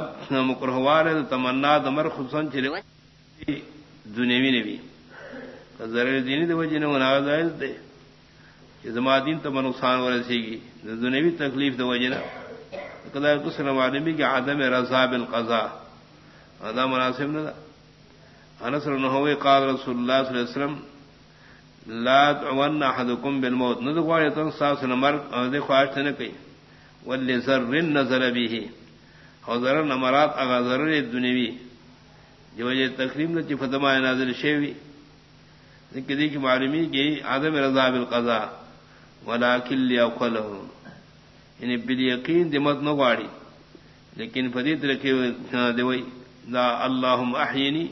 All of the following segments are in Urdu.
مکرہوار تمنا دمر خصوصاً چلے دنیوی نے بھی ضرور دینی دے وجہ نے مناظر دے. کہ زما دین تو نقصان ورسی گی دنیوی تکلیف دے وجہ نہ کدا کس نوالے بھی کہ عدم رضا بالقضاء. ادا مناسب نہ انس نہ ہوئے قال رسول اللہ صلی اللہ علیہ وسلم، لا تعون احدكم بالموت. نہ دغوا تو ساس نمبر دے خواہش نہ کئی. ولذر نظر به اور ضرر نمرات اگا ضرر دنیوی. جو یہ تقریب نہ فتما نازل شیوی کدی کی معلومی کی عدم رضا بالقضاء ولكن ليقله یعنی بل یقین دمت نہ گاڑی لیکن فدیت رکھے دوئی دا اللہم احینی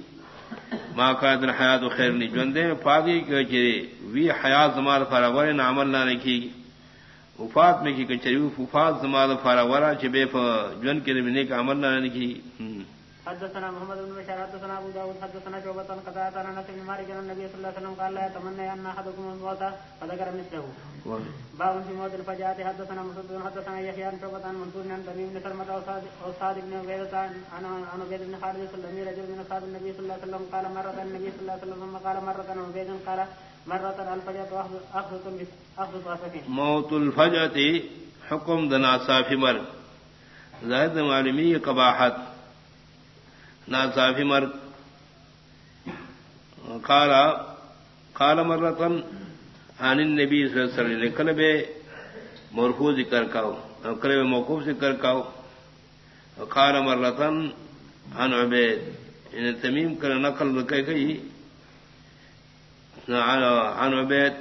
ما قادر حیات و خیر نہیں جوندے فاقی کہ وی حیات زمال فارغور عمل نہ رکھی. گی وفات میں کی کچری وفات زمال فارغورا چبے جن کے لیے نیک عمل نہ رکھی حدثنا محمد بن بشار حدثنا ابو داود حدثنا شعبة قضاء عن انس بن مالك ان النبي صلى الله عليه وسلم قال لا يتمنى ان احدكم الموت فذكر مثله۔ باب في موت الفجاءة حدثنا مسدد حدثنا يحيى عن شعبة عن منصور عن تميم بن سلمة او سعد بن عبيدة عن عن عبيد بن خالد السلمي رجل من اصحاب النبي صلى الله عليه وسلم قال مرة النبي صلى الله عليه وسلم قال مرة عن عبيد قال موت الفجاءة حكم دنا صافي مر زاهد معلومی قباحت. ناصافی مرگ کالا کال مرتن عن النبی صلی اللہ علیہ وسلم کل بے مرفو ذکر کاؤ کل موقوف ذکر کاؤ. کال مرتن عن عبید، ان تمیم کر نقل رکے گئی عن عبید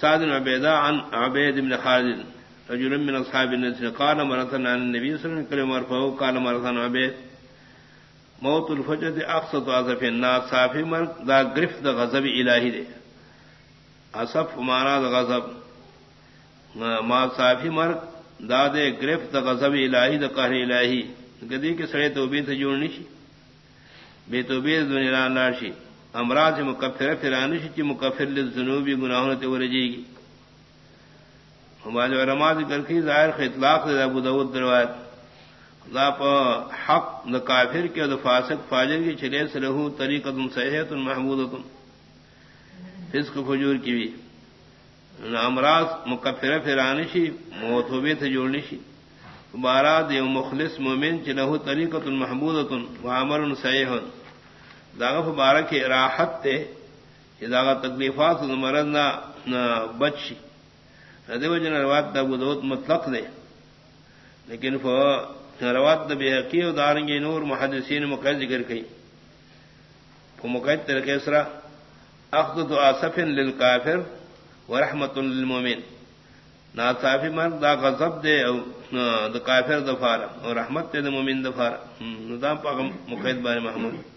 سعد عبیدہ عن عبید بن خالد رجل من اصحاب النبي قال مرتن عن النبي صلى الله عليه وسلم کل مرفو قال مرتن عبید موت الفجر اقصد اصف الناس صافی مرگ دا گرفت دا غضب الہی دے اصف مانا دا غضب. ما صافی مرگ دا دے گرفت دا غضب الہی دا قہر الہی گدی کے سڑے توبی سے جوڑنی شی بے توبی دنیا ناشی امراض مکفر فرانی شی چی مکفر للذنوبی گناہوں تے ورجی گی. ہمارے علماء ذکر کی ظاہر خطلاق دے ابو داود دروایت. حق نہ کافر کے فاسق فاجر کی چلے سے رہو طریقہ تم صحت محمود تم. فسق فجور کی بھی. امراض مکفر فرانشی موت ہوئے تھے جوڑنیشی بارات یو مخلص مومن چلہو طریقہ تن محمود تن وامر سیح داغف بارہ کے راحت تے کہ داغا تکلیفات مرض نہ بچ ردی وجن روات دا بدوت مطلق دے لیکن فو روات بے حقی و دارنگی نور محدثین مقید ذکر کی مقید طریقے سرا اخذ تو آصف للکافر ورحمت للمومن نا صافی مرد دا غضب دے او دا کافر دفارا اور رحمت دے دا مومن دفارا ندام پاک مقید بارے محمود.